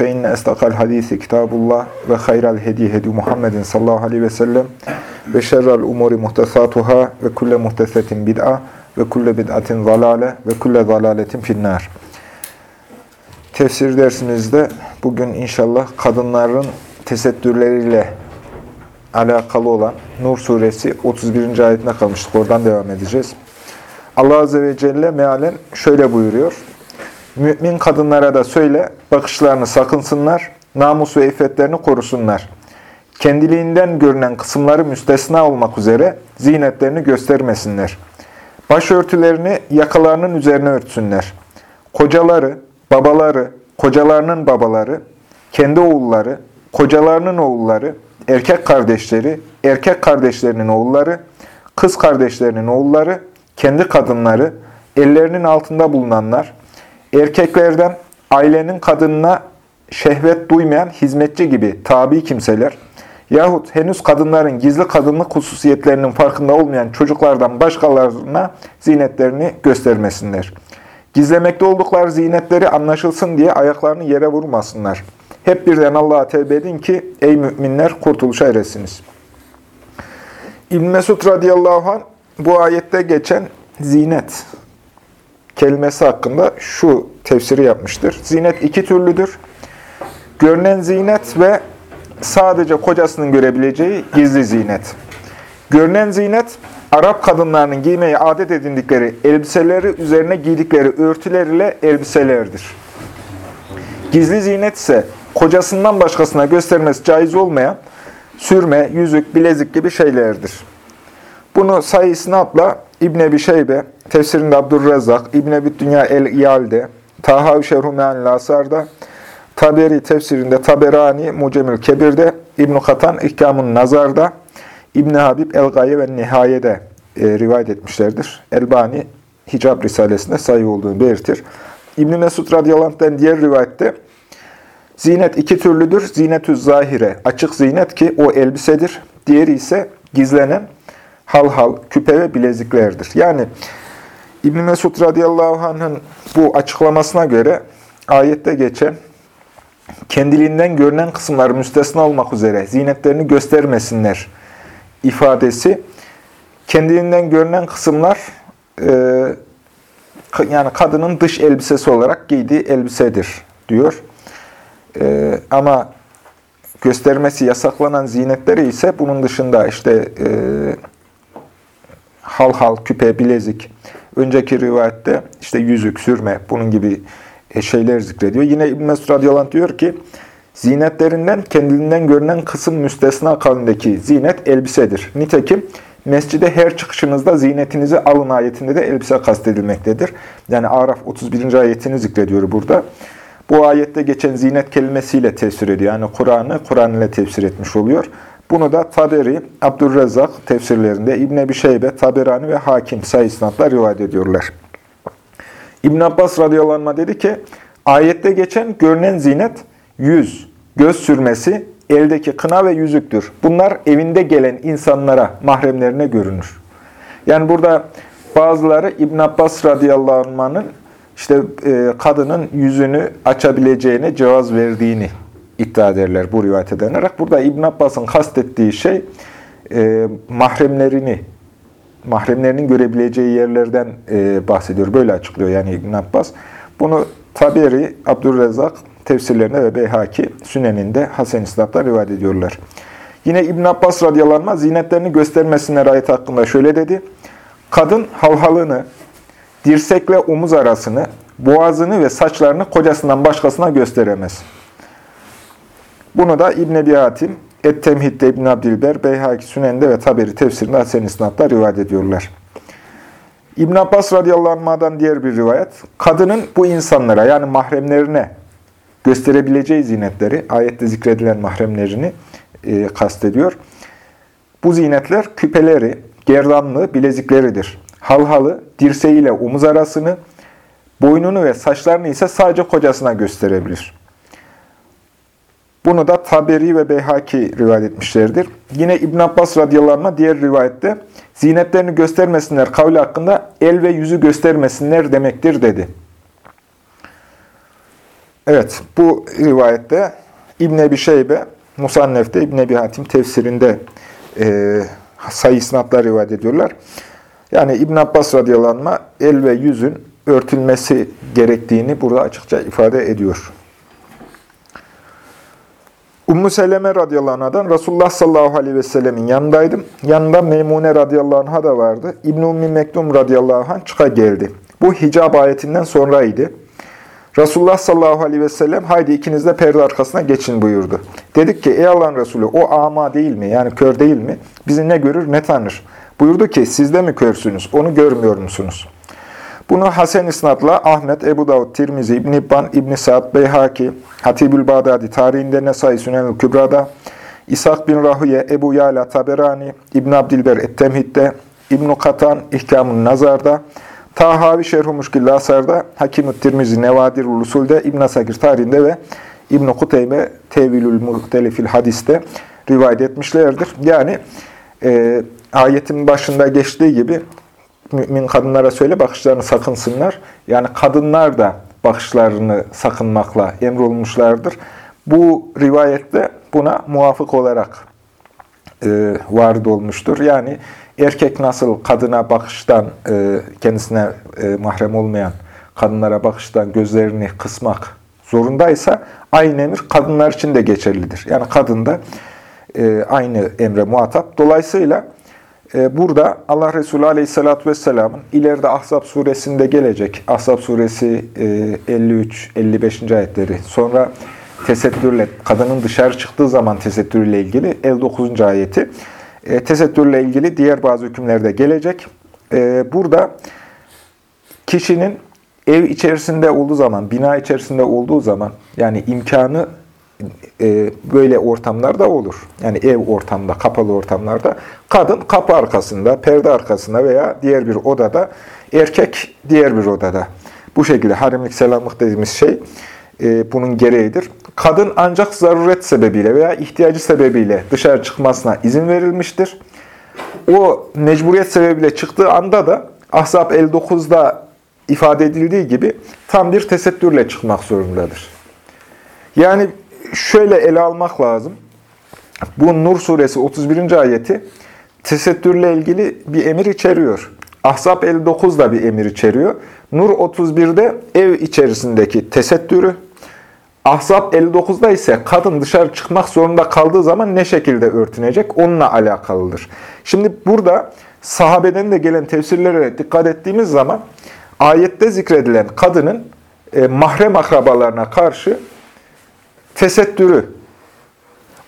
Fe inne estakal hadisi kitabullah ve hayral hedi hedi Muhammedin sallallahu aleyhi ve sellem ve şerrel umuri muhtesatuhâ ve kulle muhtesetin bid'a ve kulle bid'atin zalale ve kulle zalaletin finnâr. Tefsir dersimizde bugün inşallah kadınların tesettürleriyle alakalı olan Nur suresi 31. ayetine kalmıştık. Oradan devam edeceğiz. Allah Azze ve Celle mealen şöyle buyuruyor. Mümin kadınlara da söyle, bakışlarını sakınsınlar, namus ve iffetlerini korusunlar. Kendiliğinden görünen kısımları müstesna olmak üzere zinetlerini göstermesinler. Başörtülerini yakalarının üzerine örtsünler. Kocaları, babaları, kocalarının babaları, kendi oğulları, kocalarının oğulları, erkek kardeşleri, erkek kardeşlerinin oğulları, kız kardeşlerinin oğulları, kendi kadınları, ellerinin altında bulunanlar, erkeklerden ailenin kadınına şehvet duymayan hizmetçi gibi tabi kimseler, yahut henüz kadınların gizli kadınlık hususiyetlerinin farkında olmayan çocuklardan başkalarına zinetlerini göstermesinler. Gizlemekte oldukları zinetleri anlaşılsın diye ayaklarını yere vurmasınlar. Hep birden Allah'a tevbe edin ki ey müminler kurtuluşa eresiniz. İbn Mesud radıyallahu anh bu ayette geçen zinet kelimesi hakkında şu tefsiri yapmıştır. Zinet iki türlüdür. Görünen zinet ve sadece kocasının görebileceği gizli zinet. Görünen zinet, Arap kadınlarının giymeyi adet edindikleri elbiseleri üzerine giydikleri örtüler ile elbiselerdir. Gizli zinet ise kocasından başkasına göstermesi caiz olmayan sürme, yüzük, bilezik gibi şeylerdir. Bunu Sayı İsnat'la İbn Ebi Şeybe, tefsirinde Abdurrezzak, İbn Ebi Dünya el-İyal'de, Tahav Şerhu Me'an Lasar'da, Taberi tefsirinde Taberani Mucemül Kebir'de, İbn Katan İhkamun Nazar'da, İbn Habib El-Gaye ve Nihaye'de e, rivayet etmişlerdir. Elbani Hicab Risalesi'nde sayı olduğunu belirtir. İbn Mesud radıyallahu diğer rivayette zinet iki türlüdür. Zinetü zahire, açık zinet ki o elbisedir. Diğeri ise gizlenen hal hal, küpe ve bileziklerdir. Yani İbn Mesud radıyallahu anh'ın bu açıklamasına göre ayette geçen kendiliğinden görünen kısımları müstesna olmak üzere zinetlerini göstermesinler ifadesi kendiliğinden görünen kısımlar e, yani kadının dış elbisesi olarak giydiği elbisedir diyor. E, ama göstermesi yasaklanan zinetleri ise bunun dışında işte e, hal hal, küpe, bilezik, önceki rivayette işte yüzük, sürme, bunun gibi şeyler zikrediyor. Yine İbn Mesud diyor ki, zinetlerinden kendiliğinden görünen kısım müstesna kavmindeki zinet elbisedir. Nitekim mescide her çıkışınızda zinetinizi alın ayetinde de elbise kastedilmektedir. Yani Araf 31. ayetini zikrediyor burada. Bu ayette geçen zinet kelimesiyle tefsir ediyor. Yani Kur'an'ı Kur'an ile tefsir etmiş oluyor. Bunu da Taberi, Abdurrezzak tefsirlerinde İbn Ebi Şeybe, Taberani ve Hakim sayısınatlar rivayet ediyorlar. İbn Abbas radıyallahu anh dedi ki, ayette geçen görünen zinet yüz, göz sürmesi, eldeki kına ve yüzüktür. Bunlar evinde gelen insanlara, mahremlerine görünür. Yani burada bazıları İbn Abbas radıyallahu anh'ın işte e, kadının yüzünü açabileceğine cevaz verdiğini iddia ederler bu rivayete dayanarak. Burada İbn Abbas'ın kastettiği şey e, mahremlerini, mahremlerinin görebileceği yerlerden e, bahsediyor. Böyle açıklıyor yani İbn Abbas. Bunu Taberi, Abdurrezzak tefsirlerinde ve Beyhaki Sünen'inde Hasen İslam'da rivayet ediyorlar. Yine İbn Abbas radıyallahu anh zinetlerini göstermesinler ayet hakkında şöyle dedi. Kadın halhalını, dirsekle omuz arasını, boğazını ve saçlarını kocasından başkasına gösteremez. Bunu da İbn Ebi Hatim, Et-Temhid'de İbn Abdilber, Beyhaki Sünen'de ve Taberi tefsirinde Hasen İsnat'ta rivayet ediyorlar. İbn Abbas radıyallahu anh'dan diğer bir rivayet, kadının bu insanlara yani mahremlerine gösterebileceği zinetleri, ayette zikredilen mahremlerini e, kastediyor. Bu zinetler küpeleri, gerdanlı, bilezikleridir. Halhalı, dirseğiyle omuz arasını, boynunu ve saçlarını ise sadece kocasına gösterebilir. Bunu da Taberi ve Beyhaki rivayet etmişlerdir. Yine İbn Abbas radıyallahu diğer rivayette zinetlerini göstermesinler kavli hakkında el ve yüzü göstermesinler demektir dedi. Evet, bu rivayette İbn Ebi Şeybe, Musannef'te, İbn Ebi Hatim tefsirinde e, sayı isnatlar rivayet ediyorlar. Yani İbn Abbas radıyallahu el ve yüzün örtülmesi gerektiğini burada açıkça ifade ediyor. Ummu Seleme radıyallahu anh'dan Resulullah sallallahu aleyhi ve sellemin yanındaydım. Yanında Meymune radıyallahu anh'a da vardı. İbn-i Ummi Mektum radıyallahu anh çıka geldi. Bu hicab ayetinden sonraydı. Resulullah sallallahu aleyhi ve sellem haydi ikiniz de perde arkasına geçin buyurdu. Dedik ki ey Allah'ın Resulü o ama değil mi? Yani kör değil mi? Bizi ne görür ne tanır? Buyurdu ki siz de mi körsünüz? Onu görmüyor musunuz? Bunu Hasan İsnad'la Ahmet, Ebu Davud, Tirmizi, İbn İbban, İbn Sa'd, Beyhaki, Hatibül Bağdadi, tarihinde Nesai Sünenül Kübra'da, İshak bin Rahüye, Ebu Yala Taberani, İbn Abdilber Ettemhid'de, İbn Katan İhkamın Nazar'da, Tahavi Şerhu Muşkil Asar'da, Hakim-ü Tirmizi Nevadir Ulusul'de, İbn Sakir tarihinde ve İbn Kuteybe Tevilül Muhtelifil Hadis'te rivayet etmişlerdir. Yani e, ayetin başında geçtiği gibi mümin kadınlara söyle bakışlarını sakınsınlar. Yani kadınlar da bakışlarını sakınmakla emrolmuşlardır. Bu rivayette buna muvafık olarak e, varid olmuştur. Yani erkek nasıl kadına bakıştan, e, kendisine e, mahrem olmayan kadınlara bakıştan gözlerini kısmak zorundaysa aynı emir kadınlar için de geçerlidir. Yani kadın da e, aynı emre muhatap. Dolayısıyla burada Allah Resulü Aleyhisselatü Vesselam'ın ileride Ahzab suresinde gelecek, Ahzab suresi 53-55. ayetleri, sonra tesettürle, kadının dışarı çıktığı zaman tesettürle ilgili 59. ayeti, e, tesettürle ilgili diğer bazı hükümlerde gelecek. E, burada kişinin ev içerisinde olduğu zaman, bina içerisinde olduğu zaman, yani imkanı e, böyle ortamlarda olur. Yani ev ortamda, kapalı ortamlarda kadın kapı arkasında, perde arkasında veya diğer bir odada, erkek diğer bir odada. Bu şekilde harimlik selamlık dediğimiz şey e, bunun gereğidir. Kadın ancak zaruret sebebiyle veya ihtiyacı sebebiyle dışarı çıkmasına izin verilmiştir. O mecburiyet sebebiyle çıktığı anda da Ahzab 59'da ifade edildiği gibi tam bir tesettürle çıkmak zorundadır. Yani şöyle ele almak lazım. Bu Nur suresi 31. ayeti tesettürle ilgili bir emir içeriyor. Ahzab 59 da bir emir içeriyor. Nur 31'de ev içerisindeki tesettürü, Ahzab 59'da ise kadın dışarı çıkmak zorunda kaldığı zaman ne şekilde örtünecek onunla alakalıdır. Şimdi burada sahabeden de gelen tefsirlere dikkat ettiğimiz zaman ayette zikredilen kadının e, mahrem akrabalarına karşı tesettürü.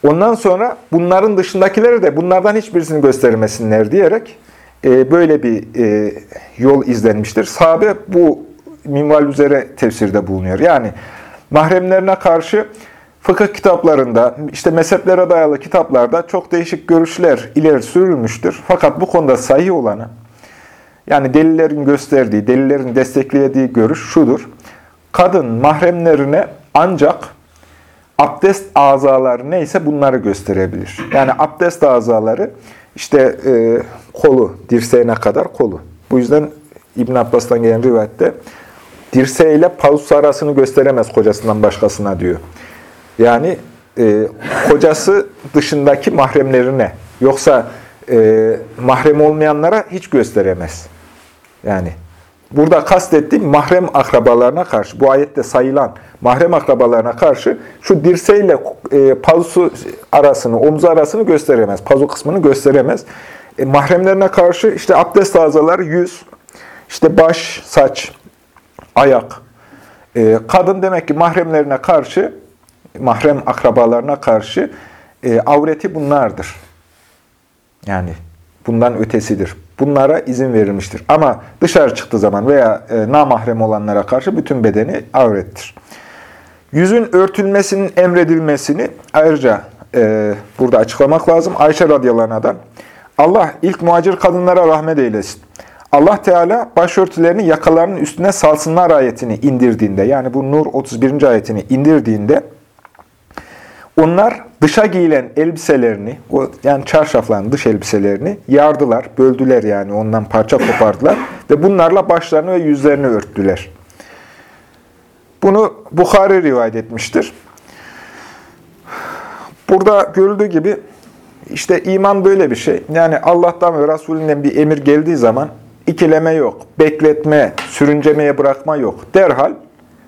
Ondan sonra bunların dışındakileri de bunlardan hiçbirisini göstermesinler diyerek e, böyle bir e, yol izlenmiştir. Sahabe bu minval üzere tefsirde bulunuyor. Yani mahremlerine karşı fıkıh kitaplarında, işte mezheplere dayalı kitaplarda çok değişik görüşler ileri sürülmüştür. Fakat bu konuda sahih olanı, yani delillerin gösterdiği, delillerin desteklediği görüş şudur. Kadın mahremlerine ancak abdest azaları neyse bunları gösterebilir. Yani abdest azaları işte e, kolu, dirseğine kadar kolu. Bu yüzden İbn Abbas'tan gelen rivayette dirseğiyle paus arasını gösteremez kocasından başkasına diyor. Yani e, kocası dışındaki mahremlerine yoksa e, mahrem olmayanlara hiç gösteremez. Yani burada kastettiğim mahrem akrabalarına karşı, bu ayette sayılan mahrem akrabalarına karşı şu dirseğiyle e, pazusu arasını, omzu arasını gösteremez. Pazu kısmını gösteremez. E, mahremlerine karşı işte abdest azaları yüz, işte baş, saç, ayak. E, kadın demek ki mahremlerine karşı, mahrem akrabalarına karşı e, avreti bunlardır. Yani bundan ötesidir. Bunlara izin verilmiştir. Ama dışarı çıktığı zaman veya e, namahrem olanlara karşı bütün bedeni avrettir. Yüzün örtülmesinin emredilmesini ayrıca e, burada açıklamak lazım. Ayşe radıyallahu anh'dan. Allah ilk muhacir kadınlara rahmet eylesin. Allah Teala başörtülerini yakalarının üstüne salsınlar ayetini indirdiğinde, yani bu Nur 31. ayetini indirdiğinde, onlar dışa giyilen elbiselerini, o yani çarşafların dış elbiselerini yardılar, böldüler yani ondan parça kopardılar ve bunlarla başlarını ve yüzlerini örttüler. Bunu Bukhari rivayet etmiştir. Burada görüldüğü gibi işte iman böyle bir şey. Yani Allah'tan ve Resulünden bir emir geldiği zaman ikileme yok, bekletme, sürüncemeye bırakma yok. Derhal,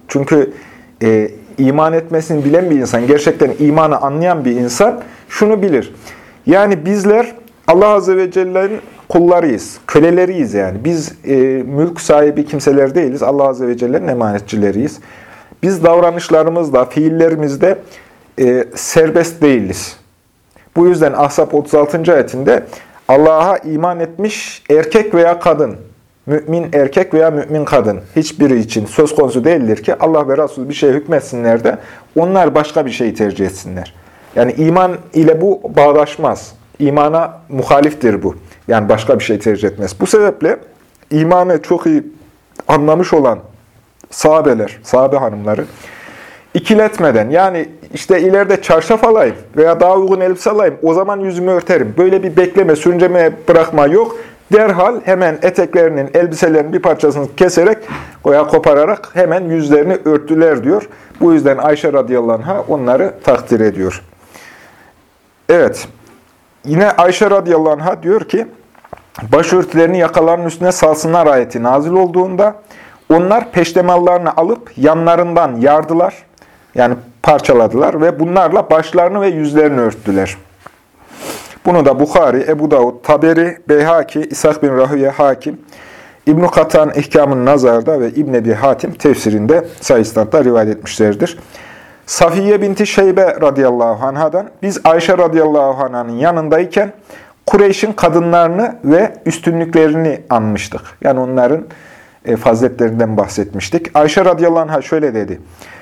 çünkü e, iman etmesini bilen bir insan, gerçekten imanı anlayan bir insan şunu bilir. Yani bizler Allah Azze ve Celle'nin kullarıyız, köleleriyiz yani. Biz e, mülk sahibi kimseler değiliz, Allah Azze ve Celle'nin emanetçileriyiz. Biz davranışlarımızda, fiillerimizde e, serbest değiliz. Bu yüzden Ahzab 36. ayetinde Allah'a iman etmiş erkek veya kadın, mümin erkek veya mümin kadın hiçbiri için söz konusu değildir ki Allah ve Resul bir şey hükmetsinler de onlar başka bir şeyi tercih etsinler. Yani iman ile bu bağdaşmaz. İmana muhaliftir bu. Yani başka bir şey tercih etmez. Bu sebeple imanı çok iyi anlamış olan sahabeler, sahabe hanımları ikiletmeden yani işte ileride çarşaf alayım veya daha uygun elbise alayım o zaman yüzümü örterim. Böyle bir bekleme, sürünceme bırakma yok. Derhal hemen eteklerinin, elbiselerinin bir parçasını keserek veya kopararak hemen yüzlerini örttüler diyor. Bu yüzden Ayşe radıyallahu anh'a onları takdir ediyor. Evet. Yine Ayşe radıyallahu anh'a diyor ki başörtülerini yakalarının üstüne salsınlar ayeti nazil olduğunda onlar peştemallarını alıp yanlarından yardılar. Yani parçaladılar ve bunlarla başlarını ve yüzlerini örttüler. Bunu da Bukhari, Ebu Davud, Taberi, Beyhaki, İshak bin Rahüye Hakim, İbn-i Katan İhkam'ın Nazar'da ve İbn Ebi Hatim tefsirinde sayısında rivayet etmişlerdir. Safiye binti Şeybe radıyallahu anhadan biz Ayşe radıyallahu anh'ın yanındayken Kureyş'in kadınlarını ve üstünlüklerini anmıştık. Yani onların e, faziletlerinden bahsetmiştik. Ayşe radıyallahu anh'a şöyle dedi.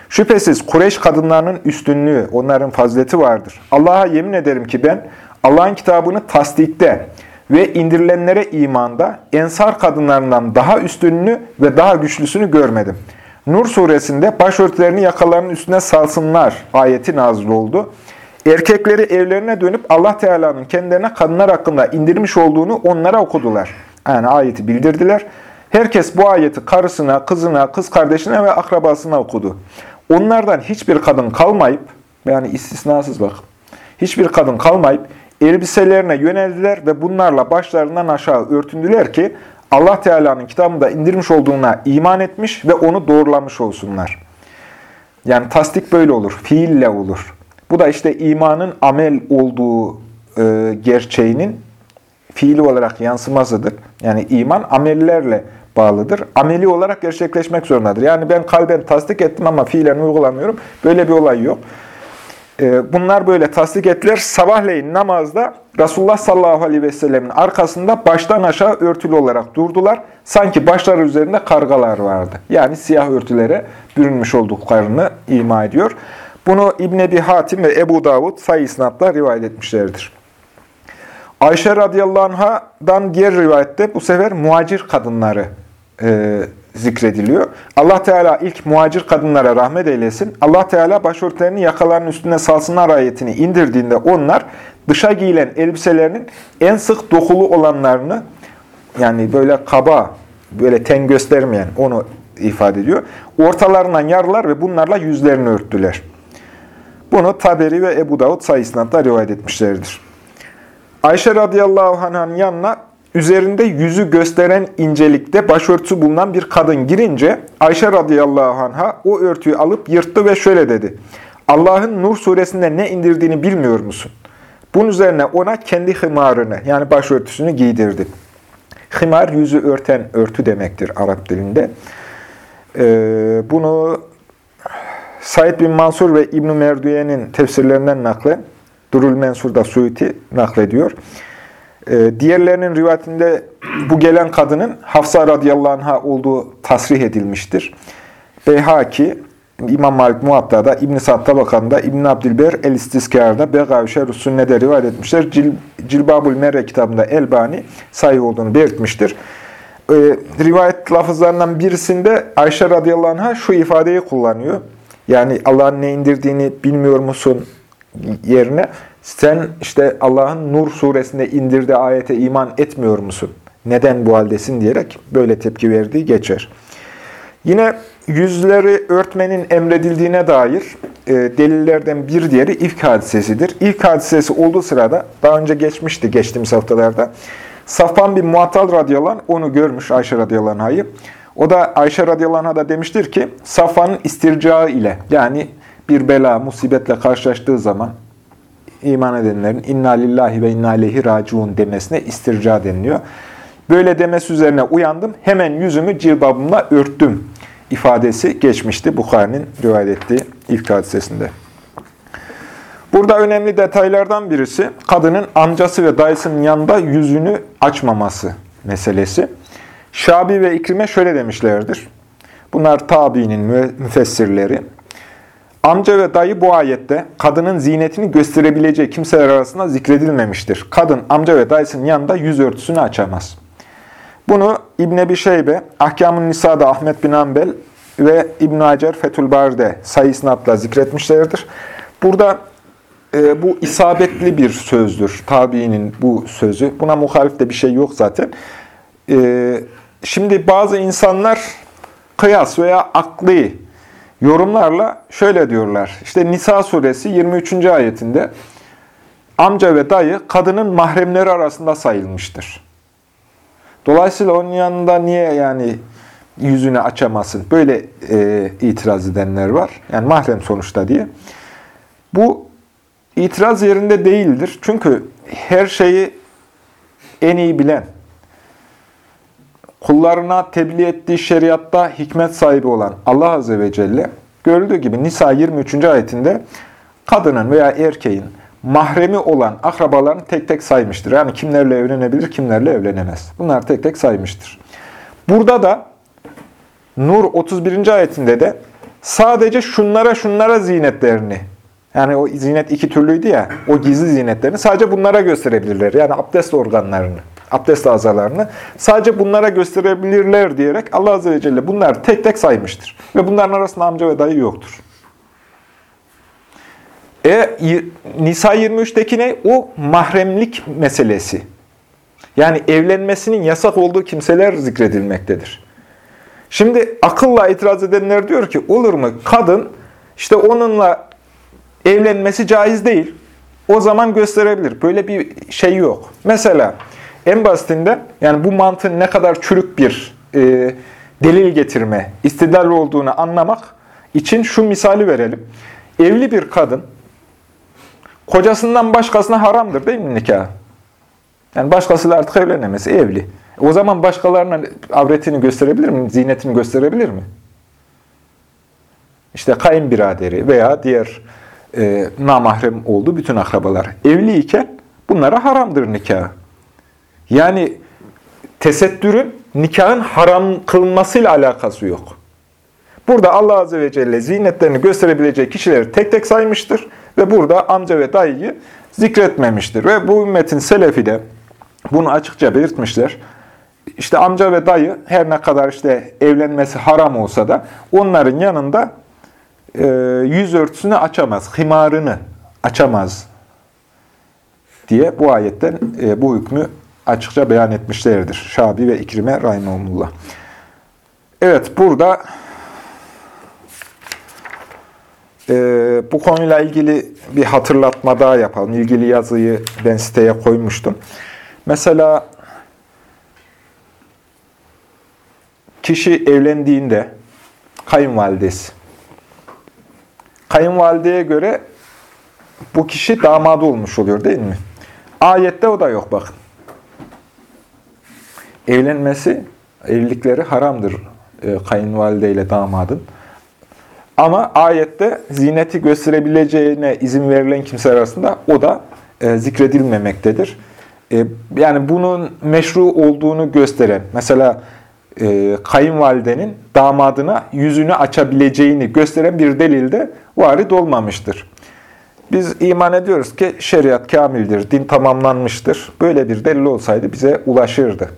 Şüphesiz Kureyş kadınlarının üstünlüğü, onların fazileti vardır. Allah'a yemin ederim ki ben Allah'ın kitabını tasdikte ve indirilenlere imanda ensar kadınlarından daha üstünlüğü ve daha güçlüsünü görmedim. Nur suresinde başörtülerini yakalarının üstüne salsınlar ayeti nazil oldu. Erkekleri evlerine dönüp Allah Teala'nın kendilerine kadınlar hakkında indirmiş olduğunu onlara okudular. Yani ayeti bildirdiler. Herkes bu ayeti karısına, kızına, kız kardeşine ve akrabasına okudu. Onlardan hiçbir kadın kalmayıp, yani istisnasız bak, hiçbir kadın kalmayıp elbiselerine yöneldiler ve bunlarla başlarından aşağı örtündüler ki Allah Teala'nın kitabında indirmiş olduğuna iman etmiş ve onu doğrulamış olsunlar. Yani tasdik böyle olur, fiille olur. Bu da işte imanın amel olduğu e, gerçeğinin fiili olarak yansımasıdır. Yani iman amellerle bağlıdır. Ameli olarak gerçekleşmek zorundadır. Yani ben kalben tasdik ettim ama fiilen uygulamıyorum. Böyle bir olay yok. Ee, bunlar böyle tasdik ettiler. Sabahleyin namazda Resulullah sallallahu aleyhi ve sellemin arkasında baştan aşağı örtülü olarak durdular. Sanki başları üzerinde kargalar vardı. Yani siyah örtülere bürünmüş olduklarını ima ediyor. Bunu İbn Ebi Hatim ve Ebu Davud sayı isnatla rivayet etmişlerdir. Ayşe radıyallahu anh'dan diğer rivayette bu sefer muacir kadınları e, zikrediliyor. Allah Teala ilk muacir kadınlara rahmet eylesin. Allah Teala başörtülerini yakalarının üstüne salsınlar ayetini indirdiğinde onlar dışa giyilen elbiselerinin en sık dokulu olanlarını yani böyle kaba, böyle ten göstermeyen onu ifade ediyor. Ortalarından yarılar ve bunlarla yüzlerini örttüler. Bunu Taberi ve Ebu Davud sayısında rivayet etmişlerdir. Ayşe radıyallahu anh'ın yanına üzerinde yüzü gösteren incelikte başörtüsü bulunan bir kadın girince Ayşe radıyallahu anh'a o örtüyü alıp yırttı ve şöyle dedi. Allah'ın Nur suresinde ne indirdiğini bilmiyor musun? Bunun üzerine ona kendi hımarını yani başörtüsünü giydirdi. Hımar yüzü örten örtü demektir Arap dilinde. Ee, bunu Said bin Mansur ve İbn-i Merdüye'nin tefsirlerinden naklen Durul Mensur'da Suiti naklediyor. Ee, diğerlerinin rivayetinde bu gelen kadının Hafsa radıyallahu anh'a olduğu tasrih edilmiştir. Beyhaki, İmam Malik Muatta'da, İbn-i Sa'd Tabakan'da, İbn Abdülber El-İstizkar'da, Begavi Şerh-i Sünne'de rivayet etmişler. Cil, Cilbabul Merre kitabında Elbani sayı olduğunu belirtmiştir. Ee, rivayet lafızlarından birisinde Ayşe radıyallahu anh'a şu ifadeyi kullanıyor. Yani Allah'ın ne indirdiğini bilmiyor musun yerine sen işte Allah'ın Nur suresinde indirdiği ayete iman etmiyor musun? Neden bu haldesin diyerek böyle tepki verdiği geçer. Yine yüzleri örtmenin emredildiğine dair e, delillerden bir diğeri ilk hadisesidir. İlk hadisesi olduğu sırada, daha önce geçmişti geçtiğimiz haftalarda, Safvan bin Muattal radıyallahu onu görmüş Ayşe radıyallahu anh'ı. O da Ayşe radıyallahu da demiştir ki, Safvan'ın istircağı ile yani bir bela, musibetle karşılaştığı zaman iman edenlerin inna lillahi ve inna aleyhi raciun demesine istirca deniliyor. Böyle demesi üzerine uyandım, hemen yüzümü cilbabımla örttüm ifadesi geçmişti Bukhari'nin rivayet ettiği ilk hadisesinde. Burada önemli detaylardan birisi, kadının amcası ve dayısının yanında yüzünü açmaması meselesi. Şabi ve İkrime şöyle demişlerdir. Bunlar tabiinin müfessirleri. Amca ve dayı bu ayette kadının zinetini gösterebileceği kimseler arasında zikredilmemiştir. Kadın amca ve dayısının yanında yüz örtüsünü açamaz. Bunu İbn Ebi Şeybe, Ahkam-ı Nisa'da Ahmet bin Ambel ve İbn Hacer Fethül Bari'de sayı sınavla zikretmişlerdir. Burada e, bu isabetli bir sözdür. Tabiinin bu sözü. Buna muhalif de bir şey yok zaten. E, şimdi bazı insanlar kıyas veya akli yorumlarla şöyle diyorlar. İşte Nisa suresi 23. ayetinde amca ve dayı kadının mahremleri arasında sayılmıştır. Dolayısıyla onun yanında niye yani yüzünü açamasın? Böyle e, itiraz edenler var. Yani mahrem sonuçta diye. Bu itiraz yerinde değildir. Çünkü her şeyi en iyi bilen, kullarına tebliğ ettiği şeriatta hikmet sahibi olan Allah Azze ve Celle, görüldüğü gibi Nisa 23. ayetinde kadının veya erkeğin mahremi olan akrabalarını tek tek saymıştır. Yani kimlerle evlenebilir, kimlerle evlenemez. Bunlar tek tek saymıştır. Burada da Nur 31. ayetinde de sadece şunlara şunlara zinetlerini, yani o zinet iki türlüydü ya, o gizli zinetlerini sadece bunlara gösterebilirler. Yani abdest organlarını, abdest azalarını sadece bunlara gösterebilirler diyerek Allah Azze ve Celle bunları tek tek saymıştır. Ve bunların arasında amca ve dayı yoktur. E, Nisa 23'teki ne? O mahremlik meselesi. Yani evlenmesinin yasak olduğu kimseler zikredilmektedir. Şimdi akılla itiraz edenler diyor ki olur mu kadın işte onunla evlenmesi caiz değil. O zaman gösterebilir. Böyle bir şey yok. Mesela en basitinden yani bu mantığın ne kadar çürük bir e, delil getirme, istidlal olduğunu anlamak için şu misali verelim. Evli bir kadın kocasından başkasına haramdır değil mi nikah? Yani başkasıyla artık evlenemez, evli. O zaman başkalarına avretini gösterebilir mi? Zinetini gösterebilir mi? İşte kayınbiraderi veya diğer e, namahrem olduğu bütün akrabalar. Evliyken bunlara haramdır nikah. Yani tesettürün nikahın haram kılınmasıyla alakası yok. Burada Allah Azze ve Celle zinetlerini gösterebileceği kişileri tek tek saymıştır. Ve burada amca ve dayıyı zikretmemiştir. Ve bu ümmetin selefi de bunu açıkça belirtmişler. İşte amca ve dayı her ne kadar işte evlenmesi haram olsa da onların yanında e, yüz örtüsünü açamaz, himarını açamaz diye bu ayetten e, bu hükmü açıkça beyan etmişlerdir. Şabi ve İkrime Rahimullah. Evet burada e, bu konuyla ilgili bir hatırlatma daha yapalım. İlgili yazıyı ben siteye koymuştum. Mesela kişi evlendiğinde kayınvalidesi. Kayınvalideye göre bu kişi damadı olmuş oluyor değil mi? Ayette o da yok bakın. Evlenmesi, evlilikleri haramdır e, kayınvalide ile damadın. Ama ayette zineti gösterebileceğine izin verilen kimseler arasında o da e, zikredilmemektedir. E, yani bunun meşru olduğunu gösteren, mesela e, kayınvalidenin damadına yüzünü açabileceğini gösteren bir delil de varid olmamıştır. Biz iman ediyoruz ki şeriat kamildir, din tamamlanmıştır. Böyle bir delil olsaydı bize ulaşırdı.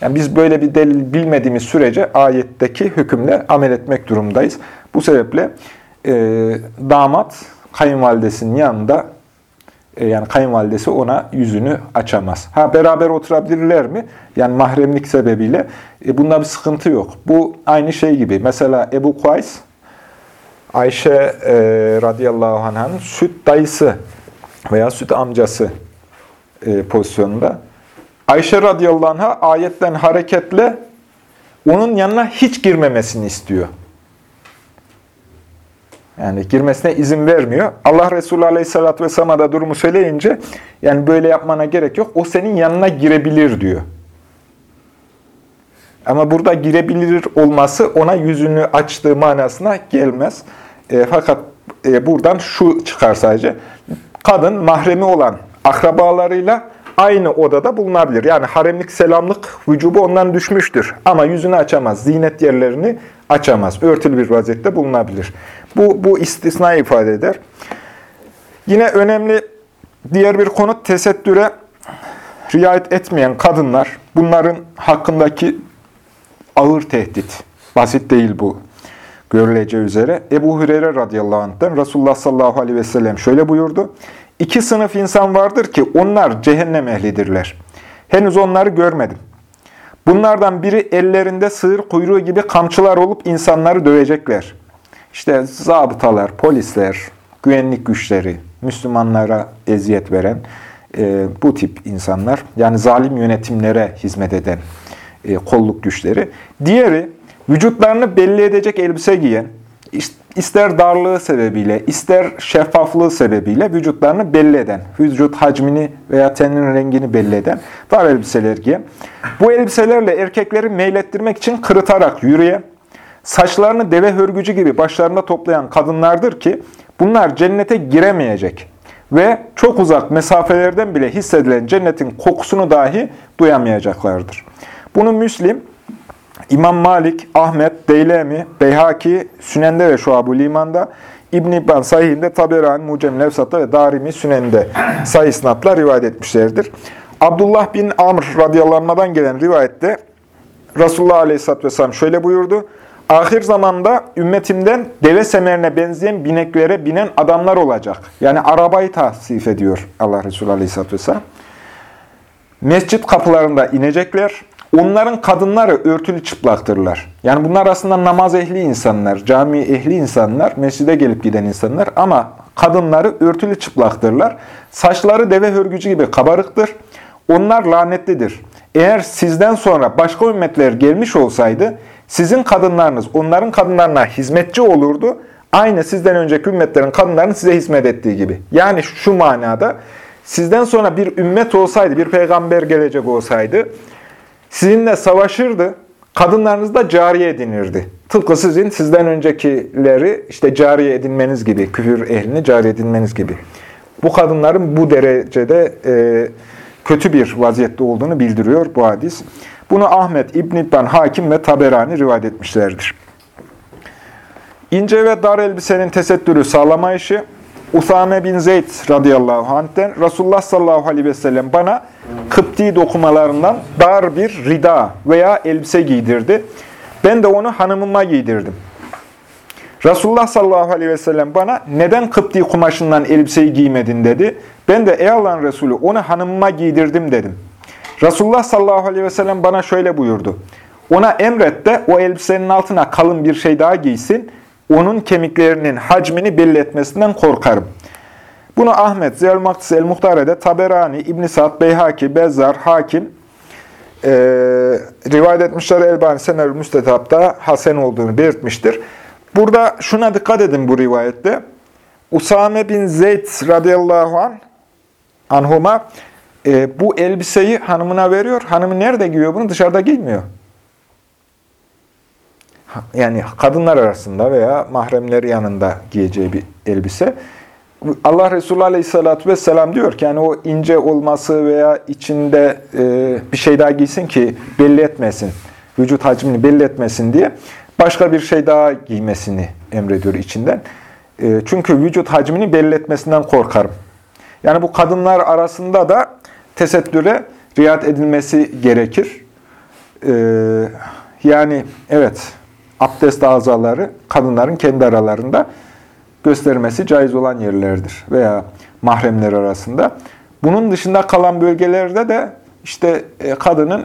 Yani biz böyle bir delil bilmediğimiz sürece ayetteki hükümle amel etmek durumdayız. Bu sebeple e, damat kayınvalidesinin yanında e, yani kayınvalidesi ona yüzünü açamaz. Ha beraber oturabilirler mi? Yani mahremlik sebebiyle e, bunda bir sıkıntı yok. Bu aynı şey gibi. Mesela Ebu Kuays Ayşe e, radıyallahu anh'ın süt dayısı veya süt amcası e, pozisyonunda. Ayşe radıyallahu anh'a ayetten hareketle onun yanına hiç girmemesini istiyor. Yani girmesine izin vermiyor. Allah Resulü Aleyhisselatü Vesselam'a da durumu söyleyince yani böyle yapmana gerek yok. O senin yanına girebilir diyor. Ama burada girebilir olması ona yüzünü açtığı manasına gelmez. E, fakat e, buradan şu çıkar sadece. Kadın mahremi olan akrabalarıyla aynı odada bulunabilir. Yani haremlik selamlık vücubu ondan düşmüştür. Ama yüzünü açamaz. Zinet yerlerini açamaz. Örtülü bir vaziyette bulunabilir. Bu, bu istisna ifade eder. Yine önemli diğer bir konu tesettüre riayet etmeyen kadınlar. Bunların hakkındaki ağır tehdit. Basit değil bu görüleceği üzere. Ebu Hüreyre radıyallahu anh'ten Resulullah sallallahu aleyhi ve sellem şöyle buyurdu. İki sınıf insan vardır ki onlar cehennem ehlidirler. Henüz onları görmedim. Bunlardan biri ellerinde sığır kuyruğu gibi kamçılar olup insanları dövecekler. İşte zabıtalar, polisler, güvenlik güçleri, Müslümanlara eziyet veren e, bu tip insanlar, yani zalim yönetimlere hizmet eden e, kolluk güçleri. Diğeri, vücutlarını belli edecek elbise giyen, ister darlığı sebebiyle, ister şeffaflığı sebebiyle vücutlarını belli eden, vücut hacmini veya teninin rengini belli eden dar elbiseler giyen. Bu elbiselerle erkekleri meylettirmek için kırıtarak yürüyen, saçlarını deve hörgücü gibi başlarında toplayan kadınlardır ki, bunlar cennete giremeyecek ve çok uzak mesafelerden bile hissedilen cennetin kokusunu dahi duyamayacaklardır. Bunu Müslim, İmam Malik, Ahmet, Deylemi, Beyhaki, Sünende ve Şuab-ı Liman'da, İbn-i İbban Sahih'inde, Taberani, Mucem Levsat'ta ve Darimi Sünende sayı sınatla rivayet etmişlerdir. Abdullah bin Amr radıyallahu gelen rivayette Resulullah aleyhisselatü vesselam şöyle buyurdu. Ahir zamanda ümmetimden deve semerine benzeyen bineklere binen adamlar olacak. Yani arabayı tahsif ediyor Allah Resulü aleyhisselatü vesselam. Mescit kapılarında inecekler. Onların kadınları örtülü çıplaktırlar. Yani bunlar aslında namaz ehli insanlar, cami ehli insanlar, mescide gelip giden insanlar ama kadınları örtülü çıplaktırlar. Saçları deve hörgücü gibi kabarıktır. Onlar lanetlidir. Eğer sizden sonra başka ümmetler gelmiş olsaydı, sizin kadınlarınız onların kadınlarına hizmetçi olurdu. Aynı sizden önceki ümmetlerin kadınlarının size hizmet ettiği gibi. Yani şu manada, sizden sonra bir ümmet olsaydı, bir peygamber gelecek olsaydı, sizinle savaşırdı, kadınlarınız da cariye edinirdi. Tıpkı sizin sizden öncekileri işte cariye edinmeniz gibi, küfür ehlini cariye edinmeniz gibi. Bu kadınların bu derecede e, kötü bir vaziyette olduğunu bildiriyor bu hadis. Bunu Ahmet, İbn İbban, Hakim ve Taberani rivayet etmişlerdir. İnce ve dar elbisenin tesettürü sağlama işi, Usame bin Zeyd radıyallahu anh'ten Resulullah sallallahu aleyhi ve sellem bana Kıpti dokumalarından dar bir rida veya elbise giydirdi. Ben de onu hanımıma giydirdim. Resulullah sallallahu aleyhi ve sellem bana neden Kıpti kumaşından elbiseyi giymedin dedi. Ben de ey Allah'ın Resulü onu hanımıma giydirdim dedim. Resulullah sallallahu aleyhi ve sellem bana şöyle buyurdu. Ona emret de o elbisenin altına kalın bir şey daha giysin onun kemiklerinin hacmini belli etmesinden korkarım. Bunu Ahmet, Ziyal Maktis el-Muhtare'de, Taberani, İbn Sa'd, Beyhaki, Bezzar, Hakim e, rivayet etmişler. Elbani Senel Müstetap'ta Hasen olduğunu belirtmiştir. Burada şuna dikkat edin bu rivayette. Usame bin Zeyd radıyallahu an, anhuma e, bu elbiseyi hanımına veriyor. Hanımı nerede giyiyor bunu? Dışarıda giymiyor yani kadınlar arasında veya mahremleri yanında giyeceği bir elbise. Allah Resulü Aleyhisselatü Vesselam diyor ki yani o ince olması veya içinde e, bir şey daha giysin ki belli etmesin vücut hacmini belli etmesin diye başka bir şey daha giymesini emrediyor içinden. E, çünkü vücut hacmini belli etmesinden korkarım. Yani bu kadınlar arasında da tesettüre riayet edilmesi gerekir. E, yani evet abdest azaları kadınların kendi aralarında göstermesi caiz olan yerlerdir veya mahremler arasında. Bunun dışında kalan bölgelerde de işte e, kadının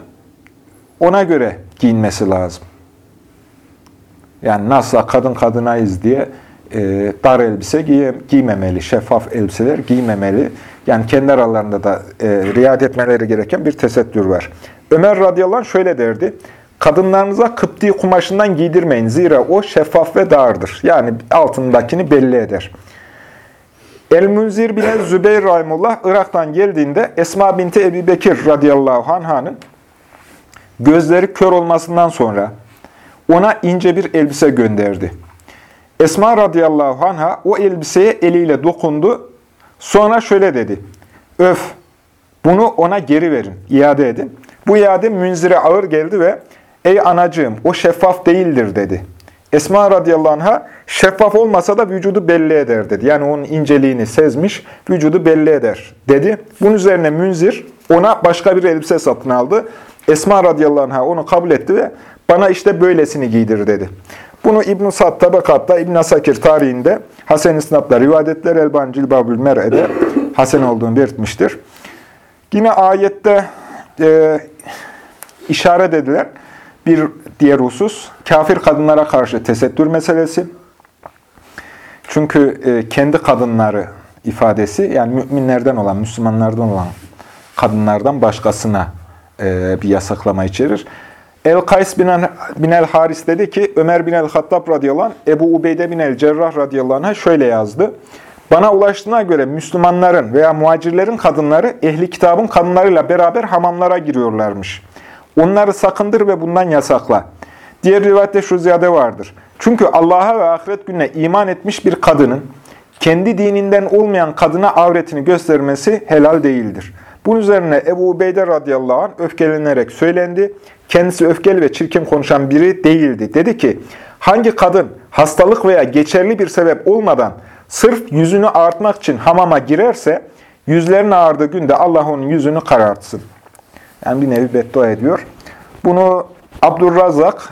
ona göre giyinmesi lazım. Yani nasıl kadın kadınayız diye e, dar elbise giye, giymemeli, şeffaf elbiseler giymemeli. Yani kendi aralarında da e, riayet etmeleri gereken bir tesettür var. Ömer radıyallahu anh şöyle derdi. Kadınlarınıza kıpti kumaşından giydirmeyin. Zira o şeffaf ve dardır. Yani altındakini belli eder. El-Münzir bin Zübeyir Rahimullah Irak'tan geldiğinde Esma binti Ebi Bekir radıyallahu anh'ın gözleri kör olmasından sonra ona ince bir elbise gönderdi. Esma radıyallahu anha o elbiseye eliyle dokundu. Sonra şöyle dedi. Öf, bunu ona geri verin, iade edin. Bu iade Münzir'e ağır geldi ve ey anacığım o şeffaf değildir dedi. Esma radıyallahu anh'a şeffaf olmasa da vücudu belli eder dedi. Yani onun inceliğini sezmiş, vücudu belli eder dedi. Bunun üzerine Münzir ona başka bir elbise satın aldı. Esma radıyallahu anh'a onu kabul etti ve bana işte böylesini giydir dedi. Bunu İbn-i Sad Tabakat'ta, İbn Sakir tarihinde Hasen İsnat'la rivayetler Elban Cilbabül Mer'e'de Hasen olduğunu belirtmiştir. Yine ayette e, işaret edilen bir diğer husus, kafir kadınlara karşı tesettür meselesi. Çünkü e, kendi kadınları ifadesi, yani müminlerden olan, Müslümanlardan olan kadınlardan başkasına e, bir yasaklama içerir. El-Kays bin el-Haris dedi ki, Ömer bin el-Hattab radıyallahu Ebu Ubeyde bin el-Cerrah radıyallahu şöyle yazdı. Bana ulaştığına göre Müslümanların veya muhacirlerin kadınları ehli kitabın kadınlarıyla beraber hamamlara giriyorlarmış. Onları sakındır ve bundan yasakla. Diğer rivayette şu ziyade vardır. Çünkü Allah'a ve ahiret gününe iman etmiş bir kadının kendi dininden olmayan kadına avretini göstermesi helal değildir. Bunun üzerine Ebu Ubeyde radıyallahu anh öfkelenerek söylendi. Kendisi öfkeli ve çirkin konuşan biri değildi. Dedi ki, hangi kadın hastalık veya geçerli bir sebep olmadan sırf yüzünü ağartmak için hamama girerse, yüzlerinin ağardığı günde Allah onun yüzünü karartsın. Yani bir nevi beddua ediyor. Bunu Abdurrazak,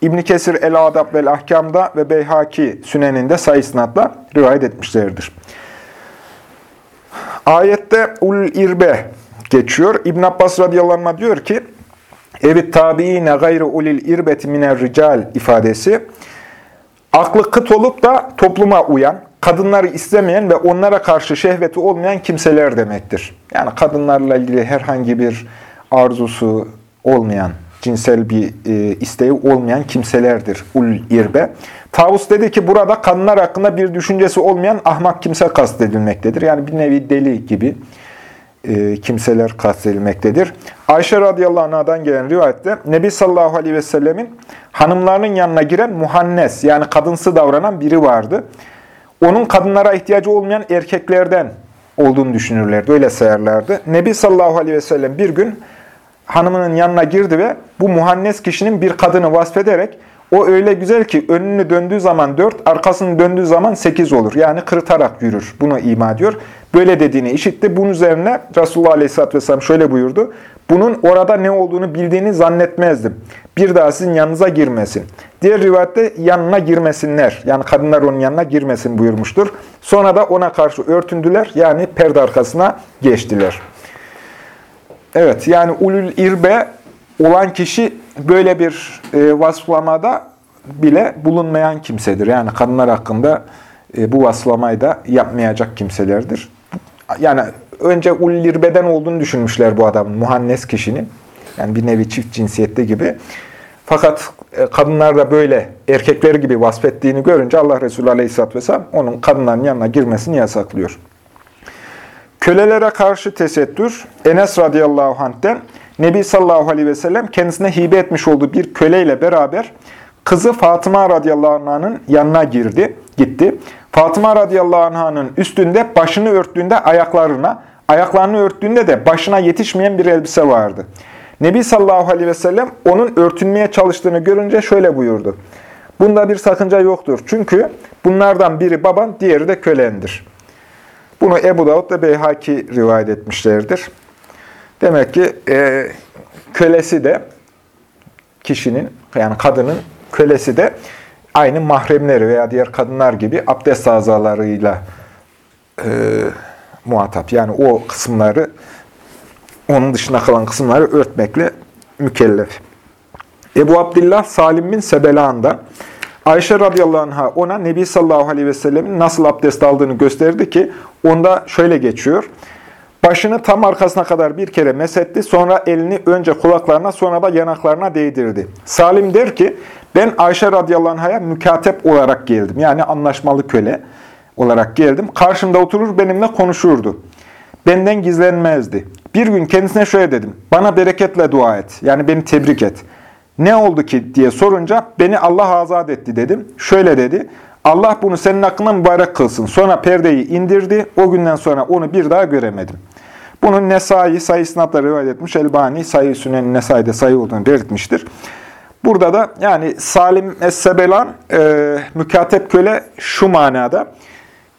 İbn Kesir El-Adab vel Ahkam'da ve Beyhaki Sünen'inde sayısınatla rivayet etmişlerdir. Ayette ul irbe geçiyor. İbn Abbas radıyallahu anh diyor ki, Evit tabiine gayru ulil irbeti miner rical ifadesi, aklı kıt olup da topluma uyan, kadınları istemeyen ve onlara karşı şehveti olmayan kimseler demektir. Yani kadınlarla ilgili herhangi bir arzusu olmayan, cinsel bir e, isteği olmayan kimselerdir ul irbe. Tavus dedi ki burada kadınlar hakkında bir düşüncesi olmayan ahmak kimse kastedilmektedir. Yani bir nevi deli gibi e, kimseler kastedilmektedir. Ayşe radıyallahu anh'dan gelen rivayette Nebi sallallahu aleyhi ve sellemin hanımlarının yanına giren muhannes yani kadınsı davranan biri vardı. Onun kadınlara ihtiyacı olmayan erkeklerden olduğunu düşünürlerdi. Öyle sayarlardı. Nebi sallallahu aleyhi ve sellem bir gün hanımının yanına girdi ve bu muhannes kişinin bir kadını vasfederek o öyle güzel ki önünü döndüğü zaman dört, arkasını döndüğü zaman sekiz olur. Yani kırıtarak yürür. Bunu ima ediyor. Böyle dediğini işitti. Bunun üzerine Resulullah Aleyhisselatü Vesselam şöyle buyurdu. Bunun orada ne olduğunu bildiğini zannetmezdim. Bir daha sizin yanınıza girmesin. Diğer rivayette yanına girmesinler. Yani kadınlar onun yanına girmesin buyurmuştur. Sonra da ona karşı örtündüler. Yani perde arkasına geçtiler. Evet yani ulul irbe olan kişi böyle bir e, vasflamada bile bulunmayan kimsedir. Yani kadınlar hakkında e, bu vasflamayı da yapmayacak kimselerdir. Yani önce ulul irbeden olduğunu düşünmüşler bu adamın, muhannes kişinin. Yani bir nevi çift cinsiyette gibi. Fakat e, kadınlar da böyle erkekler gibi vasfettiğini görünce Allah Resulü Aleyhisselatü Vesselam onun kadınların yanına girmesini yasaklıyor. Kölelere karşı tesettür, Enes radıyallahu anh'ten Nebi sallallahu aleyhi ve sellem kendisine hibe etmiş olduğu bir köleyle beraber kızı Fatıma radıyallahu anh'ın yanına girdi, gitti. Fatıma radıyallahu anh'ın üstünde başını örttüğünde ayaklarına, ayaklarını örttüğünde de başına yetişmeyen bir elbise vardı. Nebi sallallahu aleyhi ve sellem onun örtünmeye çalıştığını görünce şöyle buyurdu. Bunda bir sakınca yoktur. Çünkü bunlardan biri baban, diğeri de kölendir. Bunu Ebu Davud ve Beyhaki rivayet etmişlerdir. Demek ki e, kölesi de kişinin, yani kadının kölesi de aynı mahremleri veya diğer kadınlar gibi abdest azalarıyla e, muhatap. Yani o kısımları, onun dışında kalan kısımları örtmekle mükellef. Ebu Abdillah Salim bin Sebela'nda Ayşe radıyallahu anh'a ona Nebi sallallahu aleyhi ve sellemin nasıl abdest aldığını gösterdi ki onda şöyle geçiyor. Başını tam arkasına kadar bir kere mesetti. Sonra elini önce kulaklarına sonra da yanaklarına değdirdi. Salim der ki ben Ayşe radıyallahu anh'a mükatep olarak geldim. Yani anlaşmalı köle olarak geldim. Karşımda oturur benimle konuşurdu. Benden gizlenmezdi. Bir gün kendisine şöyle dedim. Bana bereketle dua et. Yani beni tebrik et. Ne oldu ki diye sorunca beni Allah azat etti dedim. Şöyle dedi. Allah bunu senin hakkında mübarek kılsın. Sonra perdeyi indirdi. O günden sonra onu bir daha göremedim. Bunun Nesai sayı sınavda rivayet etmiş. Elbani sayı sünen Nesai'de sayı olduğunu belirtmiştir. Burada da yani Salim Es-Sebelan e, mükatep köle şu manada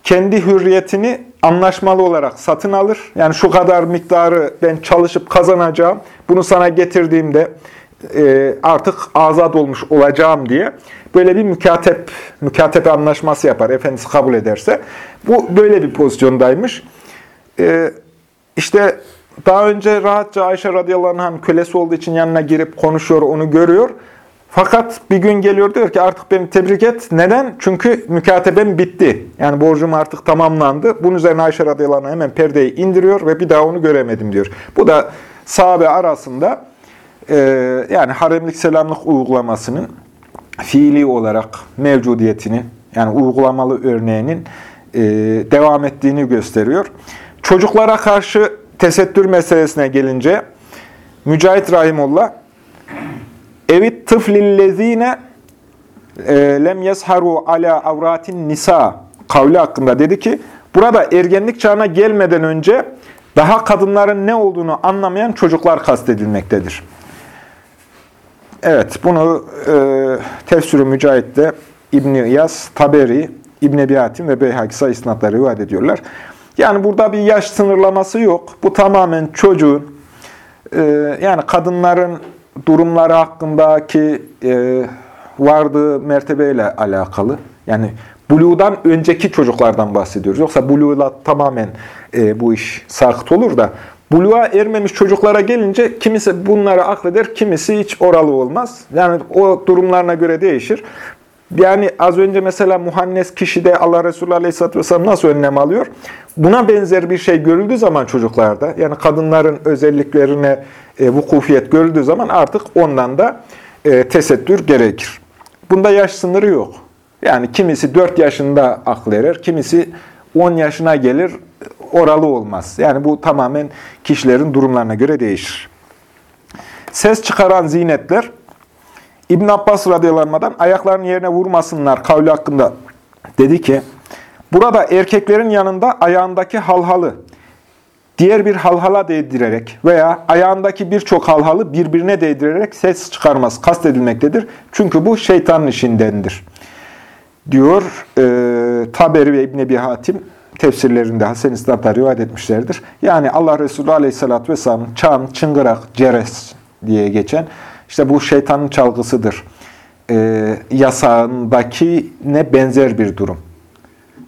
kendi hürriyetini anlaşmalı olarak satın alır. Yani şu kadar miktarı ben çalışıp kazanacağım. Bunu sana getirdiğimde e, artık azat olmuş olacağım diye böyle bir mükatep, mükatepe anlaşması yapar. Efendisi kabul ederse. Bu böyle bir pozisyondaymış. E, işte daha önce rahatça Ayşe radıyallahu anh kölesi olduğu için yanına girip konuşuyor, onu görüyor. Fakat bir gün geliyor diyor ki artık beni tebrik et. Neden? Çünkü mükatebem bitti. Yani borcum artık tamamlandı. Bunun üzerine Ayşe radıyallahu anh hemen perdeyi indiriyor ve bir daha onu göremedim diyor. Bu da sahabe arasında yani haremlik selamlık uygulamasının fiili olarak mevcudiyetini yani uygulamalı örneğinin e, devam ettiğini gösteriyor. Çocuklara karşı tesettür meselesine gelince Mücahit Rahimullah Evit tıflillezine e, lem yesharu ala avratin nisa kavli hakkında dedi ki burada ergenlik çağına gelmeden önce daha kadınların ne olduğunu anlamayan çocuklar kastedilmektedir. Evet, bunu e, Tefsir-i Mücahit'te İbn-i Taberi, İbn-i Ebi Hatim ve Beyhaki sayı isnatları rivayet ediyorlar. Yani burada bir yaş sınırlaması yok. Bu tamamen çocuğun, e, yani kadınların durumları hakkındaki e, vardığı mertebeyle alakalı. Yani Buluğ'dan önceki çocuklardan bahsediyoruz. Yoksa Buluğ'la tamamen e, bu iş sakıt olur da Buluğa ermemiş çocuklara gelince kimisi bunları akleder, kimisi hiç oralı olmaz. Yani o durumlarına göre değişir. Yani az önce mesela muhannes kişide Allah Resulü Aleyhisselatü Vesselam nasıl önlem alıyor? Buna benzer bir şey görüldüğü zaman çocuklarda, yani kadınların özelliklerine e, vukufiyet görüldüğü zaman artık ondan da e, tesettür gerekir. Bunda yaş sınırı yok. Yani kimisi 4 yaşında akıl erer, kimisi 10 yaşına gelir, oralı olmaz. Yani bu tamamen kişilerin durumlarına göre değişir. Ses çıkaran zinetler, İbn Abbas radıyallahu ayaklarının yerine vurmasınlar kavli hakkında dedi ki, burada erkeklerin yanında ayağındaki halhalı, diğer bir halhala değdirerek veya ayağındaki birçok halhalı birbirine değdirerek ses çıkarması kastedilmektedir. Çünkü bu şeytanın işindendir. Diyor e, Taberi ve İbn Ebi Hatim tefsirlerinde Hasen İslam'da rivayet etmişlerdir. Yani Allah Resulü Aleyhisselatü Vesselam çan, çıngırak, ceres diye geçen işte bu şeytanın çalgısıdır. E, yasağındaki ne benzer bir durum.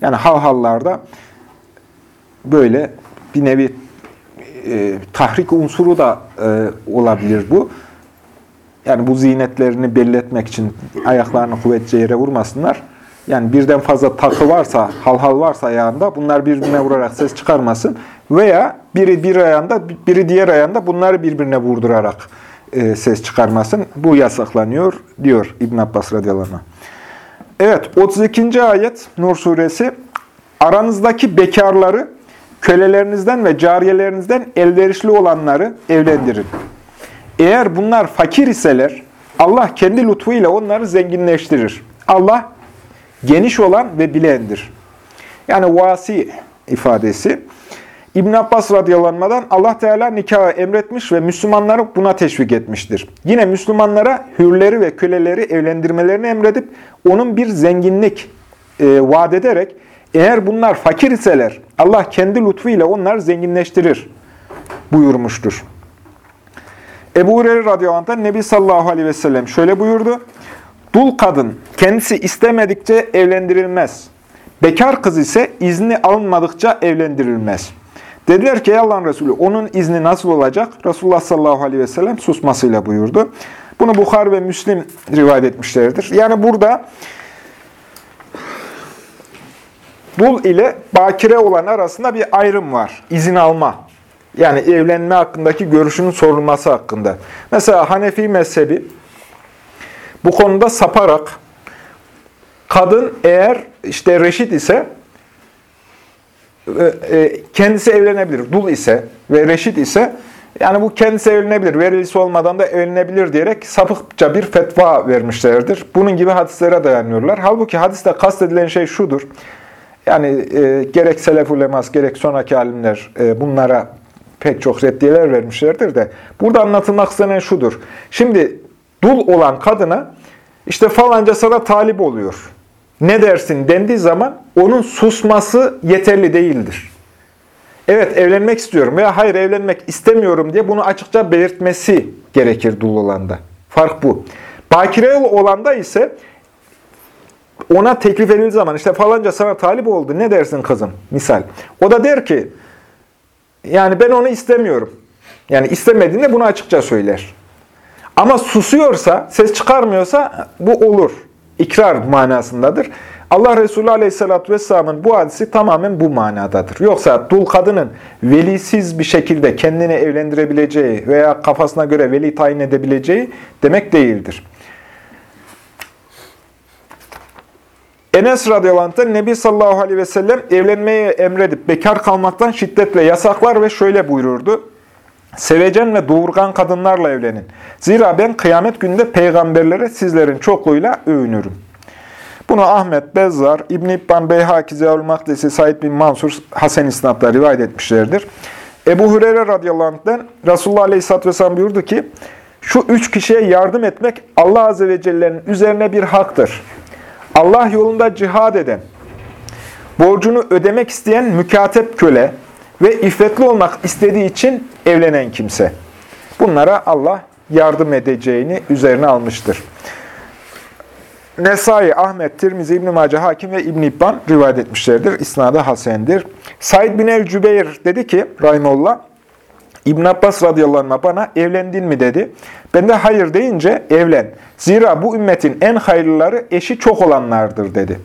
Yani havhallarda böyle bir nevi e, tahrik unsuru da e, olabilir bu. Yani bu zinetlerini belli etmek için ayaklarını kuvvetçe yere vurmasınlar. Yani birden fazla takı varsa, halhal varsa ayağında bunlar birbirine vurarak ses çıkarmasın. Veya biri bir ayağında, biri diğer ayağında bunları birbirine vurdurarak e, ses çıkarmasın. Bu yasaklanıyor diyor İbn Abbas radıyallahu anh. Evet 32. ayet Nur suresi. Aranızdaki bekarları kölelerinizden ve cariyelerinizden elverişli olanları evlendirin. Eğer bunlar fakir iseler Allah kendi lütfu ile onları zenginleştirir. Allah geniş olan ve bilendir. Yani vasi ifadesi. İbn Abbas radıyallahu Allah Teala nikahı emretmiş ve Müslümanları buna teşvik etmiştir. Yine Müslümanlara hürleri ve köleleri evlendirmelerini emredip onun bir zenginlik e, vaat ederek eğer bunlar fakir iseler Allah kendi lütfuyla onları zenginleştirir buyurmuştur. Ebu Hureyre radıyallahu anh Nebi sallallahu aleyhi ve sellem şöyle buyurdu. Dul kadın kendisi istemedikçe evlendirilmez. Bekar kız ise izni alınmadıkça evlendirilmez. Dediler ki Allah'ın Resulü onun izni nasıl olacak? Resulullah sallallahu aleyhi ve sellem susmasıyla buyurdu. Bunu Bukhar ve Müslim rivayet etmişlerdir. Yani burada dul ile bakire olan arasında bir ayrım var. İzin alma. Yani evlenme hakkındaki görüşünün sorulması hakkında. Mesela Hanefi mezhebi bu konuda saparak kadın eğer işte reşit ise e, e, kendisi evlenebilir. Dul ise ve reşit ise yani bu kendisi evlenebilir. Verilisi olmadan da evlenebilir diyerek sapıkça bir fetva vermişlerdir. Bunun gibi hadislere dayanıyorlar. Halbuki hadiste kastedilen şey şudur. Yani e, gerek selef ulemas gerek sonraki alimler e, bunlara pek çok reddiyeler vermişlerdir de burada anlatılmak istenen şudur. Şimdi dul olan kadına işte falanca sana talip oluyor. Ne dersin dendiği zaman onun susması yeterli değildir. Evet evlenmek istiyorum veya hayır evlenmek istemiyorum diye bunu açıkça belirtmesi gerekir dul olanda. Fark bu. Bakire olanda ise ona teklif edildiği zaman işte falanca sana talip oldu ne dersin kızım misal. O da der ki yani ben onu istemiyorum. Yani istemediğinde bunu açıkça söyler. Ama susuyorsa, ses çıkarmıyorsa bu olur. İkrar manasındadır. Allah Resulü Aleyhisselatü Vesselam'ın bu hadisi tamamen bu manadadır. Yoksa dul kadının velisiz bir şekilde kendini evlendirebileceği veya kafasına göre veli tayin edebileceği demek değildir. Enes radıyallahu Nebi sallallahu aleyhi ve sellem evlenmeye emredip bekar kalmaktan şiddetle yasaklar ve şöyle buyururdu. Sevecen ve doğurgan kadınlarla evlenin. Zira ben kıyamet günde peygamberlere sizlerin çokluğuyla övünürüm. Bunu Ahmet, Bezzar, İbn-i İbban, Beyhaki, Ziyavul Makdesi, Said bin Mansur, Hasen İsnat'la rivayet etmişlerdir. Ebu Hureyre radıyallahu anh'den Resulullah aleyhisselatü vesselam buyurdu ki, şu üç kişiye yardım etmek Allah azze ve celle'nin üzerine bir haktır. Allah yolunda cihad eden, borcunu ödemek isteyen mükatep köle ve iffetli olmak istediği için evlenen kimse. Bunlara Allah yardım edeceğini üzerine almıştır. Nesai, Ahmet, Tirmizi, İbn-i Mace, Hakim ve İbn-i İbban rivayet etmişlerdir. İsnadı Hasen'dir. Said bin el-Cübeyr dedi ki, Rahimullah, İbn Abbas radıyallahu anh bana evlendin mi dedi. Ben de hayır deyince evlen. Zira bu ümmetin en hayırlıları eşi çok olanlardır dedi.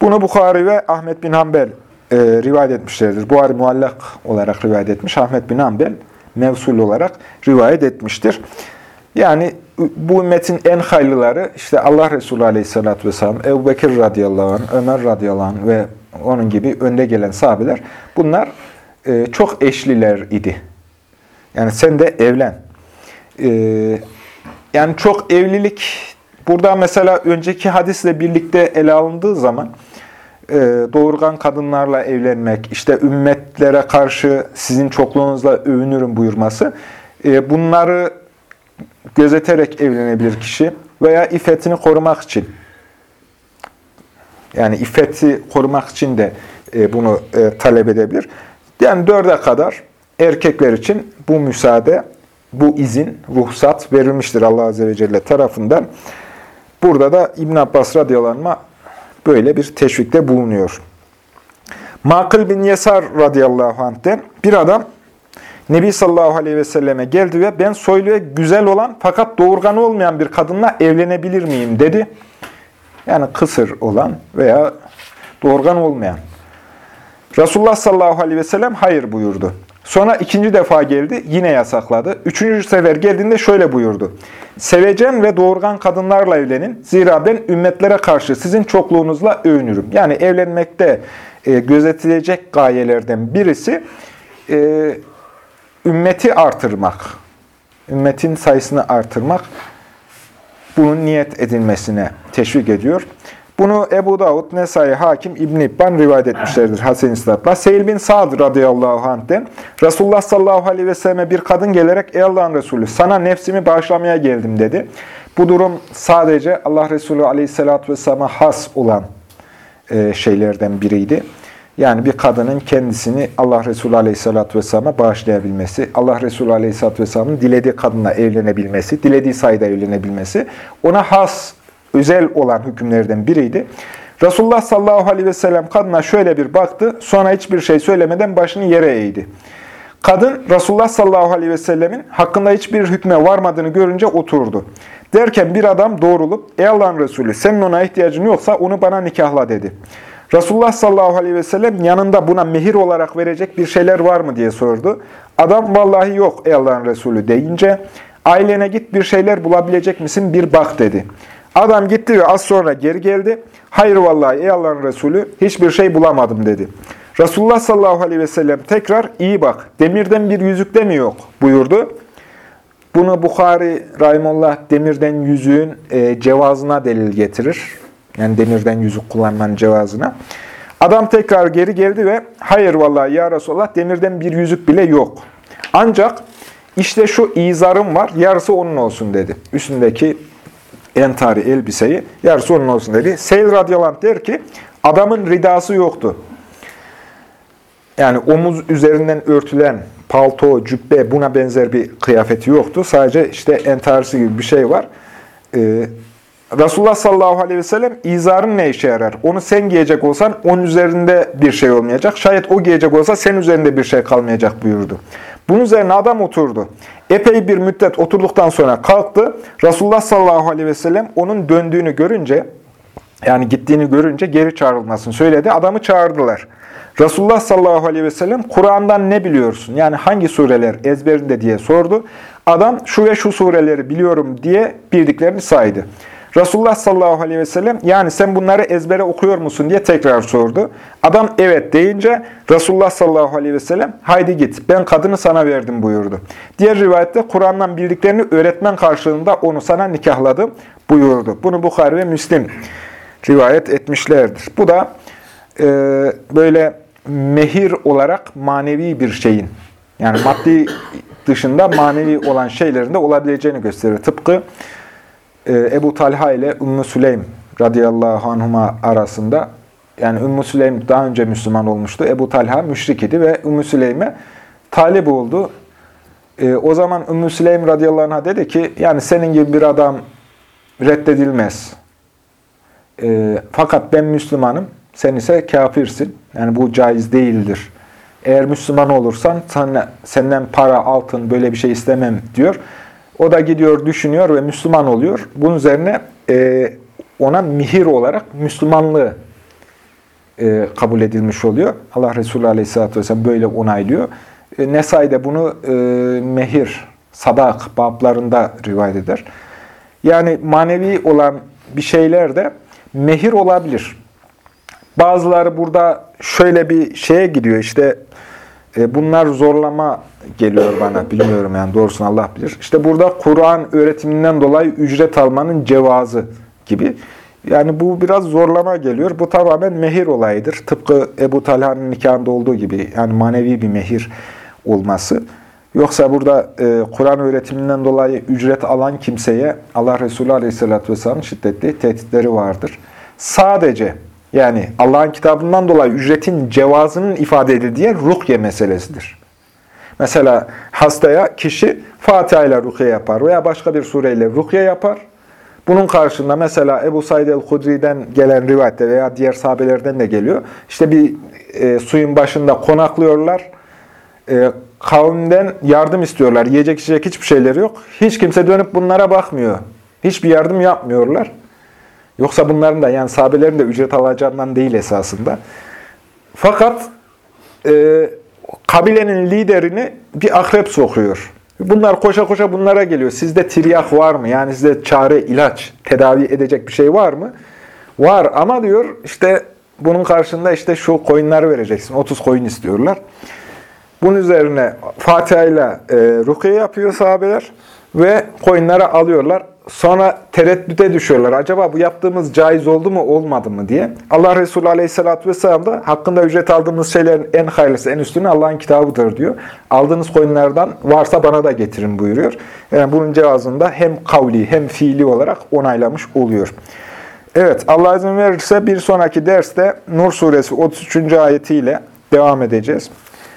Bunu Bukhari ve Ahmet bin Hanbel e, rivayet etmişlerdir. Buhari muallak olarak rivayet etmiş. Ahmet bin Hanbel mevsul olarak rivayet etmiştir. Yani bu ümmetin en hayırlıları işte Allah Resulü Aleyhisselatü Vesselam, Ebu Bekir radıyallahu anh, Ömer radıyallahu anh ve onun gibi önde gelen sahabeler bunlar e, çok eşliler idi. Yani sen de evlen. E, yani çok evlilik, burada mesela önceki hadisle birlikte ele alındığı zaman doğurgan kadınlarla evlenmek, işte ümmetlere karşı sizin çokluğunuzla övünürüm buyurması, e, bunları gözeterek evlenebilir kişi veya iffetini korumak için. Yani iffeti korumak için de e, bunu e, talep edebilir. Yani dörde kadar erkekler için bu müsaade, bu izin, ruhsat verilmiştir Allah Azze ve Celle tarafından. Burada da İbn Abbas radıyallahu böyle bir teşvikte bulunuyor. Makıl bin Yesar radıyallahu anh'ten bir adam Nebi sallallahu aleyhi ve selleme geldi ve ben soylu ve güzel olan fakat doğurganı olmayan bir kadınla evlenebilir miyim dedi. Yani kısır olan veya doğurgan olmayan. Resulullah sallallahu aleyhi ve sellem hayır buyurdu. Sonra ikinci defa geldi, yine yasakladı. Üçüncü sefer geldiğinde şöyle buyurdu. Sevecen ve doğurgan kadınlarla evlenin. Zira ben ümmetlere karşı sizin çokluğunuzla övünürüm. Yani evlenmekte e, gözetilecek gayelerden birisi e, ümmeti artırmak. Ümmetin sayısını artırmak. Bunun niyet edilmesine teşvik ediyor. Bunu Ebu Davud, Nesai, Hakim, İbn-i İbban rivayet etmişlerdir Hasen İslat'la. Seyil bin Sa'd radıyallahu anh'den Resulullah sallallahu aleyhi ve selleme bir kadın gelerek Ey Allah'ın Resulü sana nefsimi bağışlamaya geldim dedi. Bu durum sadece Allah Resulü aleyhissalatü vesselam'a has olan e, şeylerden biriydi. Yani bir kadının kendisini Allah Resulü Aleyhisselatü Vesselam'a bağışlayabilmesi, Allah Resulü Aleyhisselatü Vesselam'ın dilediği kadınla evlenebilmesi, dilediği sayıda evlenebilmesi ona has, özel olan hükümlerden biriydi. Resulullah sallallahu aleyhi ve sellem kadına şöyle bir baktı, sonra hiçbir şey söylemeden başını yere eğdi. Kadın Resulullah sallallahu aleyhi ve sellemin hakkında hiçbir hükme varmadığını görünce oturdu. Derken bir adam doğrulup, ey Allah'ın Resulü senin ona ihtiyacın yoksa onu bana nikahla dedi. Resulullah sallallahu aleyhi ve sellem yanında buna mehir olarak verecek bir şeyler var mı diye sordu. Adam vallahi yok ey Allah'ın Resulü deyince ailene git bir şeyler bulabilecek misin bir bak dedi. Adam gitti ve az sonra geri geldi. Hayır vallahi ey Allah'ın Resulü hiçbir şey bulamadım dedi. Resulullah sallallahu aleyhi ve sellem tekrar iyi bak demirden bir yüzükte mi yok buyurdu. Bunu Bukhari Rahimullah demirden yüzüğün e, cevazına delil getirir. Yani demirden yüzük kullanmanın cevazına. Adam tekrar geri geldi ve hayır vallahi ya Resulallah demirden bir yüzük bile yok. Ancak işte şu izarım var yarısı onun olsun dedi. Üstündeki entari elbiseyi yarısı onun olsun dedi. Seyl radıyallahu anh der ki adamın ridası yoktu. Yani omuz üzerinden örtülen palto, cübbe buna benzer bir kıyafeti yoktu. Sadece işte entarisi gibi bir şey var. Ee, Resulullah sallallahu aleyhi ve sellem izarın ne işe yarar? Onu sen giyecek olsan onun üzerinde bir şey olmayacak. Şayet o giyecek olsa senin üzerinde bir şey kalmayacak buyurdu. Bunun üzerine adam oturdu. Epey bir müddet oturduktan sonra kalktı. Resulullah sallallahu aleyhi ve sellem onun döndüğünü görünce, yani gittiğini görünce geri çağrılmasını söyledi. Adamı çağırdılar. Resulullah sallallahu aleyhi ve sellem Kur'an'dan ne biliyorsun? Yani hangi sureler ezberinde diye sordu. Adam şu ve şu sureleri biliyorum diye bildiklerini saydı. Resulullah sallallahu aleyhi ve sellem yani sen bunları ezbere okuyor musun diye tekrar sordu. Adam evet deyince Resulullah sallallahu aleyhi ve sellem haydi git ben kadını sana verdim buyurdu. Diğer rivayette Kur'an'dan bildiklerini öğretmen karşılığında onu sana nikahladım buyurdu. Bunu Bukhari ve Müslim rivayet etmişlerdir. Bu da e, böyle mehir olarak manevi bir şeyin yani maddi dışında manevi olan şeylerin de olabileceğini gösterir. Tıpkı Ebu Talha ile Ümmü Süleym radıyallahu anhuma arasında yani Ümmü Süleym daha önce Müslüman olmuştu. Ebu Talha müşrik idi ve Ümmü Süleym'e talip oldu. E, o zaman Ümmü Süleym radıyallahu anh'a dedi ki yani senin gibi bir adam reddedilmez. E, fakat ben Müslümanım, sen ise kafirsin. Yani bu caiz değildir. Eğer Müslüman olursan sana, senden para, altın böyle bir şey istemem diyor. O da gidiyor, düşünüyor ve Müslüman oluyor. Bunun üzerine e, ona mihir olarak Müslümanlığı e, kabul edilmiş oluyor. Allah Resulü Aleyhisselatü Vesselam böyle onaylıyor. E, Nesai bunu e, mehir, sadak bablarında rivayet eder. Yani manevi olan bir şeyler de mehir olabilir. Bazıları burada şöyle bir şeye gidiyor işte e, bunlar zorlama geliyor bana. Bilmiyorum yani doğrusunu Allah bilir. İşte burada Kur'an öğretiminden dolayı ücret almanın cevazı gibi. Yani bu biraz zorlama geliyor. Bu tamamen mehir olayıdır. Tıpkı Ebu Talha'nın nikahında olduğu gibi. Yani manevi bir mehir olması. Yoksa burada e, Kur'an öğretiminden dolayı ücret alan kimseye Allah Resulü Aleyhisselatü Vesselam'ın şiddetli tehditleri vardır. Sadece yani Allah'ın kitabından dolayı ücretin cevazının ifade edildiği ruhye meselesidir. Mesela hastaya kişi Fatiha ile rukiye yapar veya başka bir sureyle rukiye yapar. Bunun karşında mesela Ebu Said el-Hudri'den gelen rivayette veya diğer sahabelerden de geliyor. İşte bir e, suyun başında konaklıyorlar. E, kavimden yardım istiyorlar. Yiyecek içecek hiçbir şeyleri yok. Hiç kimse dönüp bunlara bakmıyor. Hiçbir yardım yapmıyorlar. Yoksa bunların da yani sahabelerin de ücret alacağından değil esasında. Fakat e, kabilenin liderini bir akrep sokuyor. Bunlar koşa koşa bunlara geliyor. Sizde tiryak var mı? Yani sizde çare, ilaç, tedavi edecek bir şey var mı? Var ama diyor işte bunun karşında işte şu koyunları vereceksin. 30 koyun istiyorlar. Bunun üzerine Fatiha ile e, rukiye yapıyor sahabeler. Ve koyunları alıyorlar. Sonra tereddüte düşüyorlar. Acaba bu yaptığımız caiz oldu mu olmadı mı diye. Allah Resulü Aleyhisselatü Vesselam da hakkında ücret aldığımız şeylerin en hayırlısı, en üstünü Allah'ın kitabıdır diyor. Aldığınız koyunlardan varsa bana da getirin buyuruyor. Yani bunun cevazında hem kavli hem fiili olarak onaylamış oluyor. Evet Allah izin verirse bir sonraki derste Nur suresi 33. ayetiyle devam edeceğiz.